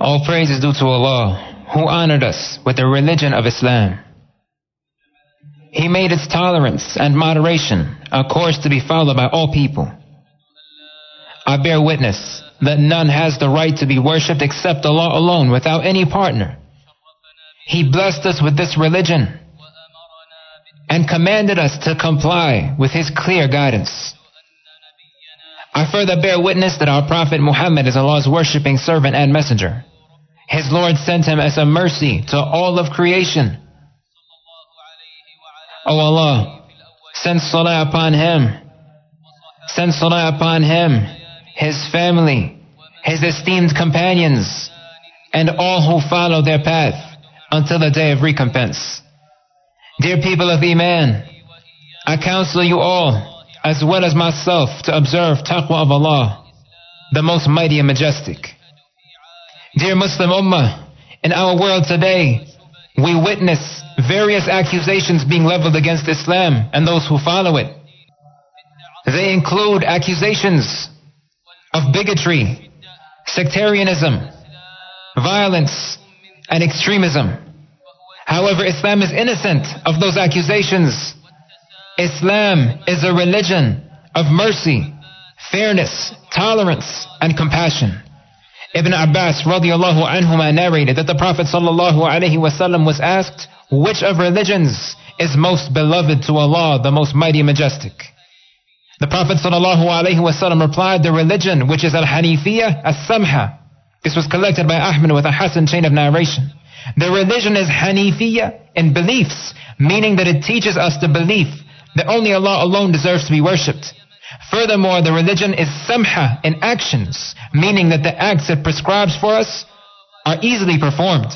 All praise is due to Allah, who honored us with the religion of Islam. He made its tolerance and moderation a course to be followed by all people. I bear witness that none has the right to be worshipped except Allah alone without any partner. He blessed us with this religion and commanded us to comply with His clear guidance. I further bear witness that our Prophet Muhammad is Allah's worshipping servant and messenger. His Lord sent him as a mercy to all of creation. O oh Allah, send salah upon him. Send salah upon him, his family, his esteemed companions, and all who follow their path until the day of recompense. Dear people of Iman, I counsel you all as well as myself to observe taqwa of Allah, the most mighty and majestic. Dear Muslim Ummah, in our world today, we witness various accusations being leveled against Islam and those who follow it. They include accusations of bigotry, sectarianism, violence, and extremism. However, Islam is innocent of those accusations Islam is a religion of mercy, fairness, tolerance, and compassion. Ibn Abbas radiallahu anhuma narrated that the Prophet sallallahu was asked, which of religions is most beloved to Allah, the most mighty majestic? The Prophet sallallahu replied, the religion which is al-Hanifiyya as-Samha. This was collected by Ahmad with a Hassan chain of narration. The religion is Hanifiyya in beliefs, meaning that it teaches us to believe that only Allah alone deserves to be worshipped. Furthermore, the religion is samha in actions, meaning that the acts it prescribes for us are easily performed.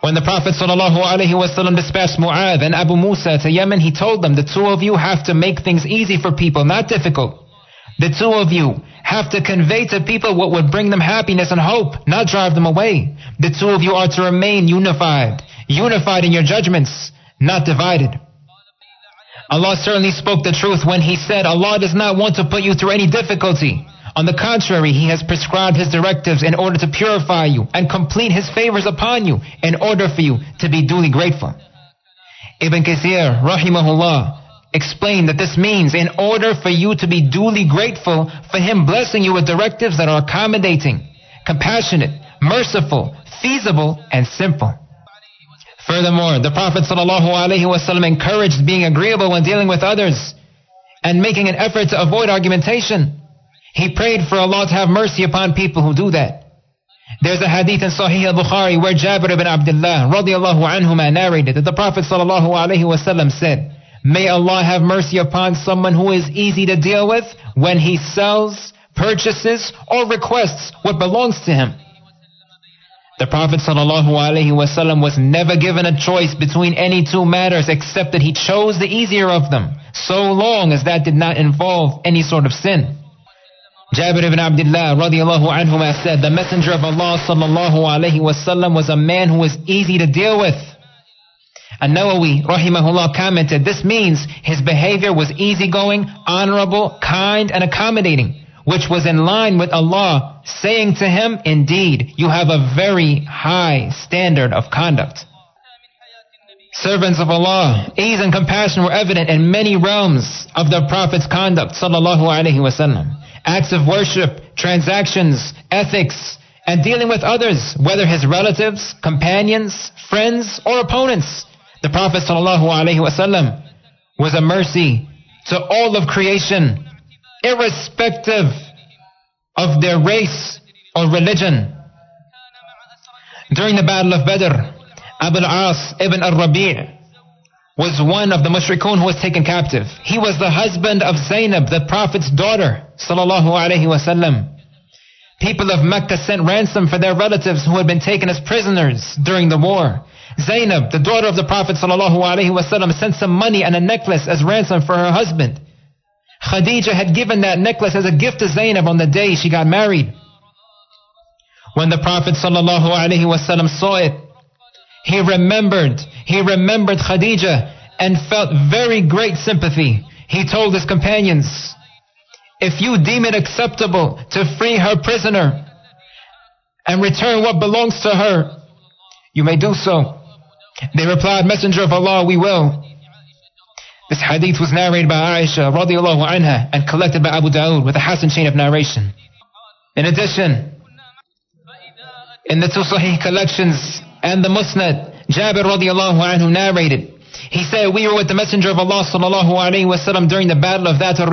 When the Prophet ﷺ dispatched Mu'adh and Abu Musa to Yemen, he told them, the two of you have to make things easy for people, not difficult. The two of you have to convey to people what would bring them happiness and hope, not drive them away. The two of you are to remain unified, unified in your judgments, not divided. Allah certainly spoke the truth when He said, Allah does not want to put you through any difficulty. On the contrary, He has prescribed His directives in order to purify you and complete His favors upon you in order for you to be duly grateful. Ibn Kathir, rahimahullah, explained that this means in order for you to be duly grateful for Him blessing you with directives that are accommodating, compassionate, merciful, feasible, and simple. Furthermore, the Prophet ﷺ encouraged being agreeable when dealing with others and making an effort to avoid argumentation. He prayed for Allah to have mercy upon people who do that. There's a hadith in Sahih al-Bukhari where Jabir ibn Abdullah radiallahu anhuma narrated that the Prophet ﷺ said, May Allah have mercy upon someone who is easy to deal with when he sells, purchases, or requests what belongs to him. The Prophet sallallahu alaihi wasallam was never given a choice between any two matters except that he chose the easier of them, so long as that did not involve any sort of sin. Jabir ibn Abdullah radiallahu anhuma said, The Messenger of Allah sallallahu alaihi wasallam was a man who was easy to deal with. And Nawawi rahimahullah commented, this means his behavior was easygoing, honorable, kind, and accommodating which was in line with Allah, saying to him, Indeed, you have a very high standard of conduct. Servants of Allah, ease and compassion were evident in many realms of the Prophet's conduct, sallallahu alaihi wasallam. Acts of worship, transactions, ethics, and dealing with others, whether his relatives, companions, friends, or opponents. The Prophet sallallahu alaihi wasallam was a mercy to all of creation irrespective of their race or religion. During the Battle of Badr, Abu al-As ibn al-Rabi' was one of the mushrikun who was taken captive. He was the husband of Zainab, the Prophet's daughter, sallallahu. People of Mecca sent ransom for their relatives who had been taken as prisoners during the war. Zainab, the daughter of the Prophet sallallahu sent some money and a necklace as ransom for her husband. Khadija had given that necklace as a gift to Zainab on the day she got married. When the Prophet ﷺ saw it, he remembered, he remembered Khadija and felt very great sympathy. He told his companions, if you deem it acceptable to free her prisoner and return what belongs to her, you may do so. They replied, Messenger of Allah, we will. This hadith was narrated by Aisha radiallahu anha and collected by Abu Dawud with a Hassan chain of narration. In addition, in the two Sahih collections and the Musnad, Jabir radiallahu anhu narrated, he said, we were with the Messenger of Allah sallallahu alayhi wa during the battle of that al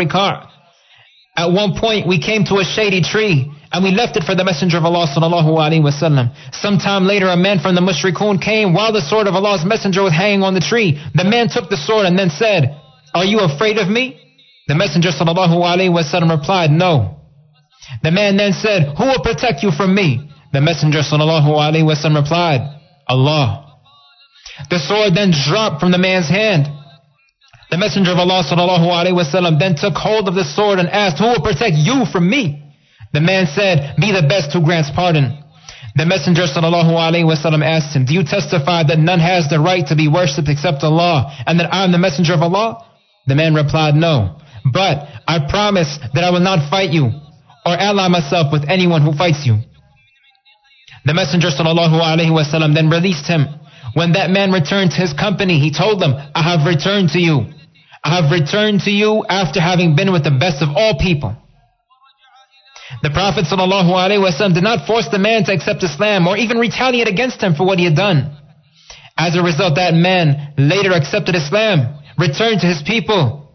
At one point, we came to a shady tree and we left it for the Messenger of Allah sallallahu alaihi wasallam. Sometime later, a man from the Mushrikun came while the sword of Allah's Messenger was hanging on the tree. The man took the sword and then said, Are you afraid of me? The Messenger sallallahu alaihi wasallam replied, No. The man then said, Who will protect you from me? The Messenger sallallahu alaihi wasallam replied, Allah. The sword then dropped from the man's hand. The Messenger of Allah sallallahu alaihi wasallam then took hold of the sword and asked, Who will protect you from me? The man said, Be the best who grants pardon. The Messenger wasallam asked him, Do you testify that none has the right to be worshipped except Allah, and that I am the messenger of Allah? The man replied, No. But I promise that I will not fight you, or ally myself with anyone who fights you. The Messenger wasallam then released him. When that man returned to his company, he told them, I have returned to you. I have returned to you after having been with the best of all people. The Prophet ﷺ did not force the man to accept Islam or even retaliate against him for what he had done. As a result, that man later accepted Islam, returned to his people,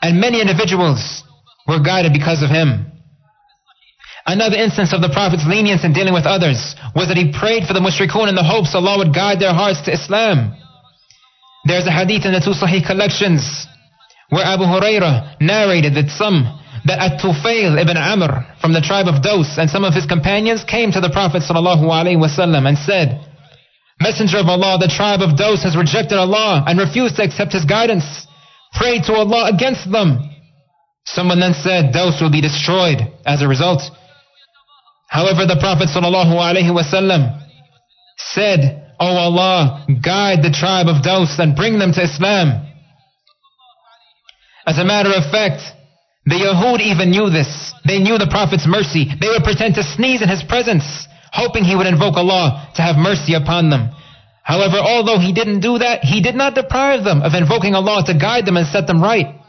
and many individuals were guided because of him. Another instance of the Prophet's lenience in dealing with others was that he prayed for the mushrikun in the hopes Allah would guide their hearts to Islam. There's a hadith in the two Sahih collections where Abu Hurairah narrated that some that At-Tufail ibn Amr from the tribe of Daws and some of his companions came to the Prophet ﷺ and said, Messenger of Allah, the tribe of Daws has rejected Allah and refused to accept his guidance. Pray to Allah against them. Someone then said, Daws will be destroyed as a result. However, the Prophet ﷺ said, O oh Allah, guide the tribe of Daws and bring them to Islam. As a matter of fact, the Yehud even knew this. They knew the Prophet's mercy. They would pretend to sneeze in his presence, hoping he would invoke Allah to have mercy upon them. However, although he didn't do that, he did not deprive them of invoking Allah to guide them and set them right.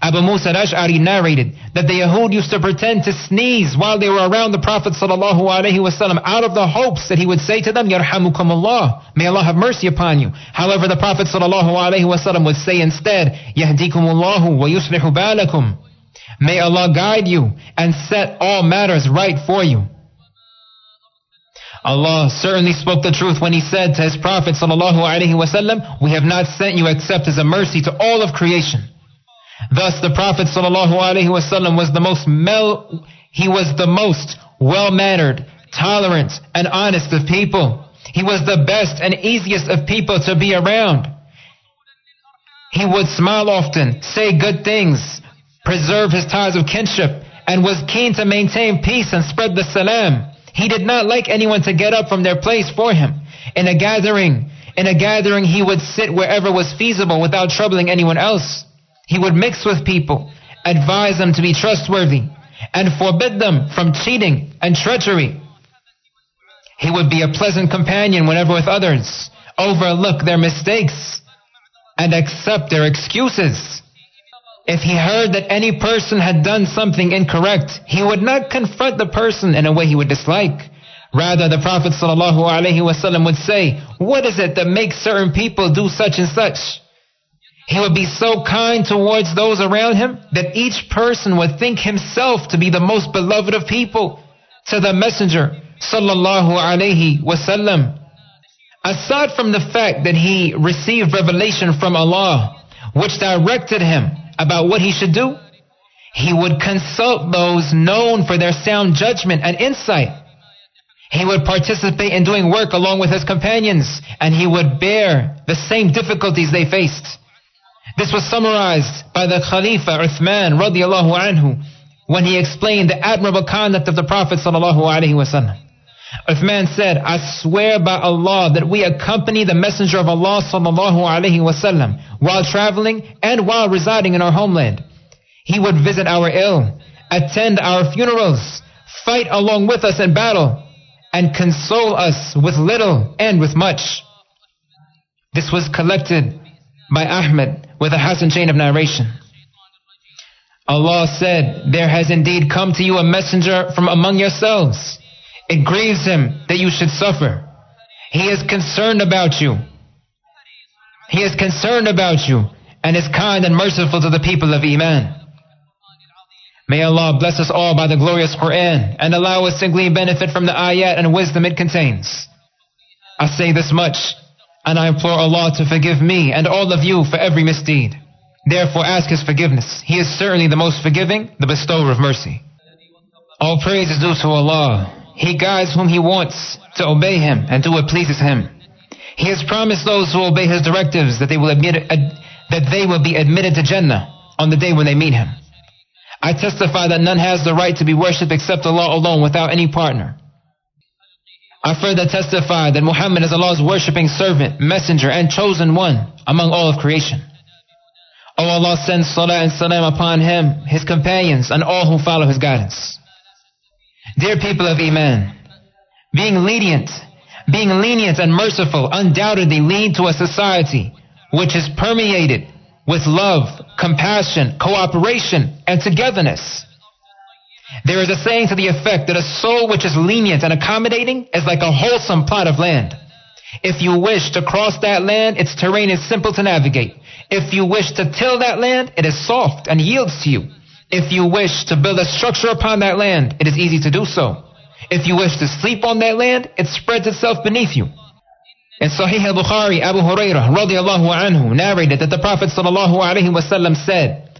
Abu Musa al-Ash'ari narrated that the Yahud used to pretend to sneeze while they were around the Prophet sallallahu alaihi wasallam out of the hopes that he would say to them, Yarhamukum Allah, may Allah have mercy upon you. However, the Prophet sallallahu alaihi wasallam would say instead, Yahdikum Allahu wa yuslihu balakum. May Allah guide you and set all matters right for you. Allah certainly spoke the truth when He said to His Prophet ﷺ, We have not sent you except as a mercy to all of creation. Thus the Prophet ﷺ was the most mel- he was the most well-mannered, tolerant, and honest of people. He was the best and easiest of people to be around. He would smile often, say good things, Preserve his ties of kinship, and was keen to maintain peace and spread the salam. He did not like anyone to get up from their place for him. In a gathering, in a gathering he would sit wherever was feasible without troubling anyone else. He would mix with people, advise them to be trustworthy, and forbid them from cheating and treachery. He would be a pleasant companion whenever with others, overlook their mistakes, and accept their excuses if he heard that any person had done something incorrect, he would not confront the person in a way he would dislike. Rather, the Prophet ﷺ would say, What is it that makes certain people do such and such? He would be so kind towards those around him that each person would think himself to be the most beloved of people to the Messenger ﷺ. Aside from the fact that he received revelation from Allah, which directed him about what he should do, he would consult those known for their sound judgment and insight. He would participate in doing work along with his companions, and he would bear the same difficulties they faced. This was summarized by the Khalifa Uthman radiallahu anhu when he explained the admirable conduct of the Prophet sallallahu alaihi wasallam. Uthman said, I swear by Allah that we accompany the messenger of Allah sallallahu alaihi wasallam while traveling and while residing in our homeland. He would visit our ill, attend our funerals, fight along with us in battle, and console us with little and with much. This was collected by Ahmed with a Hassan chain of narration. Allah said, There has indeed come to you a messenger from among yourselves it grieves him that you should suffer. He is concerned about you. He is concerned about you and is kind and merciful to the people of Iman. May Allah bless us all by the glorious Quran and allow us to glean benefit from the ayat and wisdom it contains. I say this much, and I implore Allah to forgive me and all of you for every misdeed. Therefore ask His forgiveness. He is certainly the most forgiving, the bestower of mercy. All praise is due to Allah he guides whom He wants to obey Him and do what pleases Him. He has promised those who obey His directives that they will, admit, ad, that they will be admitted to Jannah on the day when they meet Him. I testify that none has the right to be worshipped except Allah alone without any partner. I further testify that Muhammad is Allah's worshipping servant, messenger, and chosen one among all of creation. O oh Allah, send salah and salam upon him, his companions, and all who follow his guidance. Dear people of Iman, being lenient, being lenient and merciful undoubtedly lead to a society which is permeated with love, compassion, cooperation, and togetherness. There is a saying to the effect that a soul which is lenient and accommodating is like a wholesome plot of land. If you wish to cross that land, its terrain is simple to navigate. If you wish to till that land, it is soft and yields to you. If you wish to build a structure upon that land, it is easy to do so. If you wish to sleep on that land, it spreads itself beneath you. In Sahih al-Bukhari, Abu Hurairah radiallahu anhu narrated that the Prophet sallallahu alaihi wasallam said,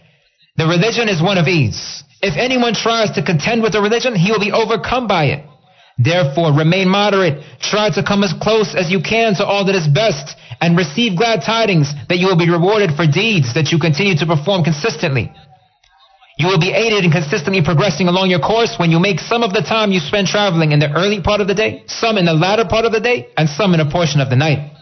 The religion is one of ease. If anyone tries to contend with the religion, he will be overcome by it. Therefore, remain moderate. Try to come as close as you can to all that is best and receive glad tidings that you will be rewarded for deeds that you continue to perform consistently. You will be aided in consistently progressing along your course when you make some of the time you spend traveling in the early part of the day, some in the latter part of the day, and some in a portion of the night.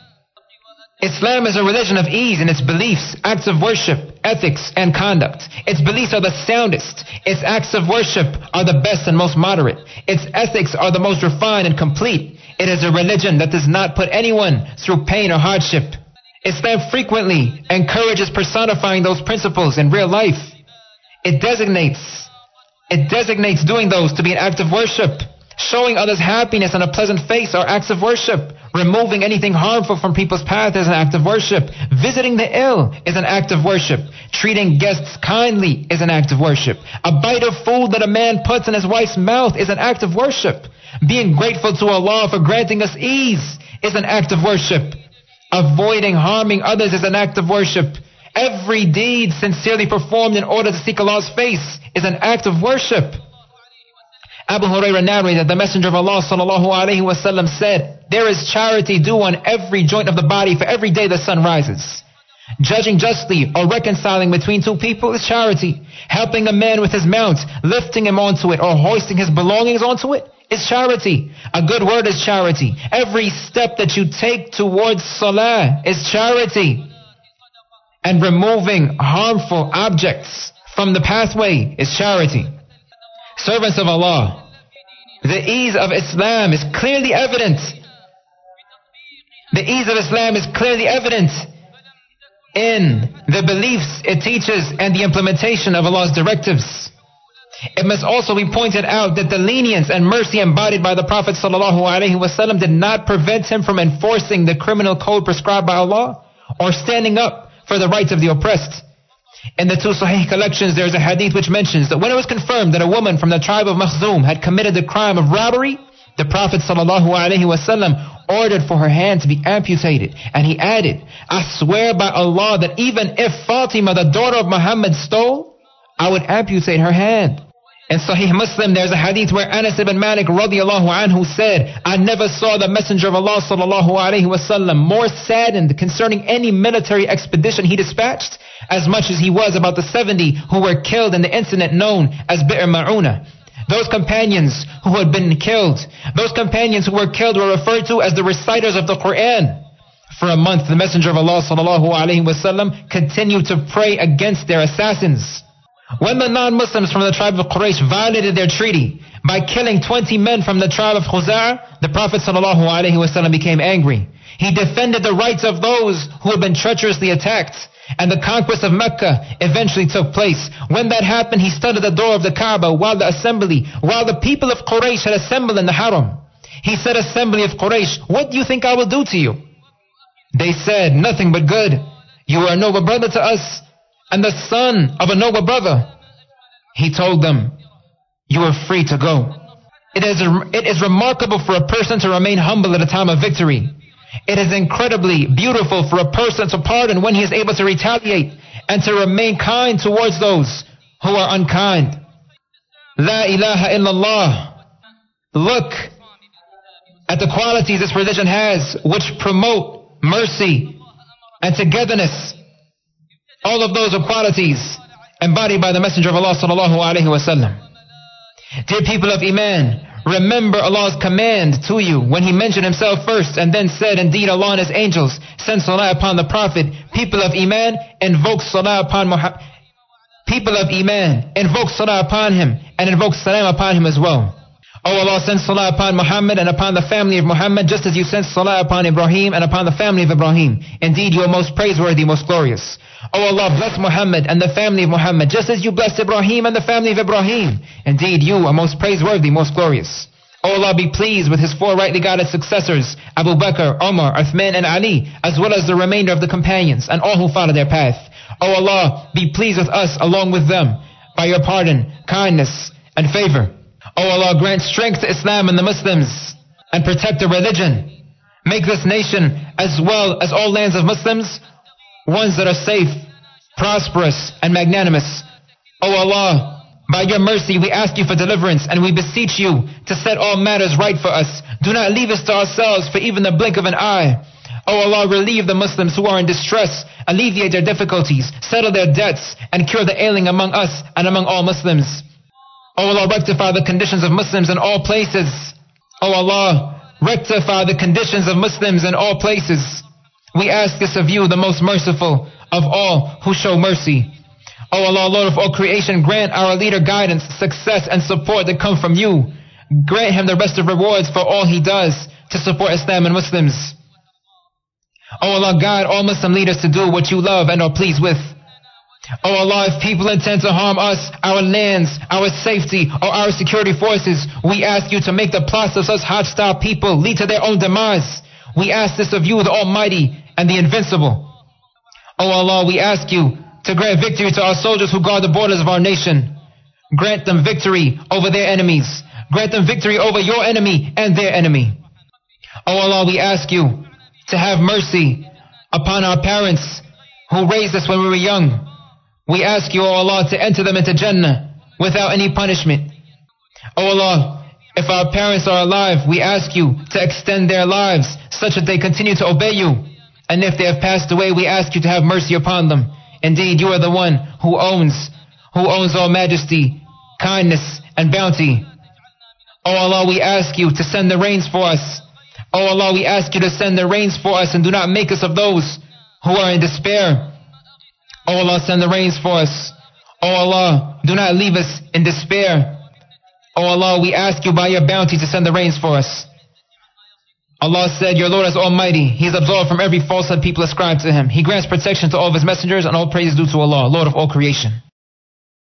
Islam is a religion of ease in its beliefs, acts of worship, ethics, and conduct. Its beliefs are the soundest. Its acts of worship are the best and most moderate. Its ethics are the most refined and complete. It is a religion that does not put anyone through pain or hardship. Islam frequently encourages personifying those principles in real life. It designates it designates doing those to be an act of worship. Showing others happiness and a pleasant face are acts of worship. Removing anything harmful from people's path is an act of worship. Visiting the ill is an act of worship. Treating guests kindly is an act of worship. A bite of food that a man puts in his wife's mouth is an act of worship. Being grateful to Allah for granting us ease is an act of worship. Avoiding harming others is an act of worship. Every deed sincerely performed in order to seek Allah's face is an act of worship. Abu Hurairah narrated that the Messenger of Allah sallallahu alaihi said, "There is charity due on every joint of the body for every day the sun rises." Judging justly or reconciling between two people is charity. Helping a man with his mount, lifting him onto it, or hoisting his belongings onto it is charity. A good word is charity. Every step that you take towards salah is charity and removing harmful objects from the pathway is charity. Servants of Allah, the ease of Islam is clearly evident. The ease of Islam is clearly evident in the beliefs it teaches and the implementation of Allah's directives. It must also be pointed out that the lenience and mercy embodied by the Prophet ﷺ did not prevent him from enforcing the criminal code prescribed by Allah or standing up for the rights of the oppressed. In the two Sahih collections, there is a hadith which mentions that when it was confirmed that a woman from the tribe of Makhzum had committed the crime of robbery, the Prophet ﷺ ordered for her hand to be amputated. And he added, I swear by Allah that even if Fatima, the daughter of Muhammad, stole, I would amputate her hand. In Sahih Muslim, there's a hadith where Anas ibn Malik radiallahu anhu said, I never saw the Messenger of Allah sallallahu alayhi wasallam more saddened concerning any military expedition he dispatched as much as he was about the 70 who were killed in the incident known as Bi'r Ma'una. Those companions who had been killed, those companions who were killed were referred to as the reciters of the Quran. For a month, the Messenger of Allah sallallahu alayhi wasallam continued to pray against their assassins. When the non-Muslims from the tribe of Quraysh violated their treaty by killing 20 men from the tribe of Khuza'ah, the Prophet ﷺ became angry. He defended the rights of those who had been treacherously attacked. And the conquest of Mecca eventually took place. When that happened, he stood at the door of the Kaaba while the assembly, while the people of Quraysh had assembled in the Haram. He said, Assembly of Quraysh, what do you think I will do to you? They said, Nothing but good. You are a noble brother to us and the son of a noble brother. He told them, You are free to go. It is, it is remarkable for a person to remain humble at a time of victory. It is incredibly beautiful for a person to pardon when he is able to retaliate and to remain kind towards those who are unkind. La ilaha illallah. Look at the qualities this religion has which promote mercy and togetherness all of those are qualities embodied by the Messenger of Allah sallallahu alayhi wasallam. Dear people of Iman, remember Allah's command to you when He mentioned Himself first and then said, Indeed Allah and His angels send salah upon the Prophet. People of Iman, invoke salah upon Muhammad. People of Iman, invoke salah upon him and invoke salam upon him as well. O Allah, send salah upon Muhammad and upon the family of Muhammad, just as you sent salah upon Ibrahim and upon the family of Ibrahim. Indeed, you are most praiseworthy, most glorious. O Allah, bless Muhammad and the family of Muhammad, just as you blessed Ibrahim and the family of Ibrahim. Indeed, you are most praiseworthy, most glorious. O Allah, be pleased with his four rightly guided successors, Abu Bakr, Omar, Uthman, and Ali, as well as the remainder of the companions and all who follow their path. O Allah, be pleased with us along with them by your pardon, kindness, and favor. O Allah, grant strength to Islam and the Muslims and protect the religion. Make this nation, as well as all lands of Muslims, ones that are safe, prosperous, and magnanimous. O Allah, by your mercy we ask you for deliverance and we beseech you to set all matters right for us. Do not leave us to ourselves for even the blink of an eye. O Allah, relieve the Muslims who are in distress, alleviate their difficulties, settle their debts, and cure the ailing among us and among all Muslims. O Allah, rectify the conditions of Muslims in all places. O Allah, rectify the conditions of Muslims in all places. We ask this of you, the most merciful of all who show mercy. O Allah, Lord of all creation, grant our leader guidance, success, and support that come from you. Grant him the best of rewards for all he does to support Islam and Muslims. O Allah, guide all Muslim leaders to do what you love and are pleased with. O oh Allah, if people intend to harm us, our lands, our safety, or our security forces, we ask you to make the plots of such hostile people lead to their own demise. We ask this of you, the Almighty and the Invincible. O oh Allah, we ask you to grant victory to our soldiers who guard the borders of our nation. Grant them victory over their enemies. Grant them victory over your enemy and their enemy. O oh Allah, we ask you to have mercy upon our parents who raised us when we were young we ask you, O Allah, to enter them into Jannah without any punishment. O Allah, if our parents are alive, we ask you to extend their lives such that they continue to obey you. And if they have passed away, we ask you to have mercy upon them. Indeed, you are the one who owns, who owns all majesty, kindness, and bounty. O Allah, we ask you to send the rains for us. O Allah, we ask you to send the rains for us and do not make us of those who are in despair. O Allah, send the rains for us. O Allah, do not leave us in despair. O Allah, we ask you by your bounty to send the rains for us. Allah said, Your Lord is almighty. He is absolved from every falsehood people ascribe to him. He grants protection to all of his messengers and all praise is due to Allah, Lord of all creation.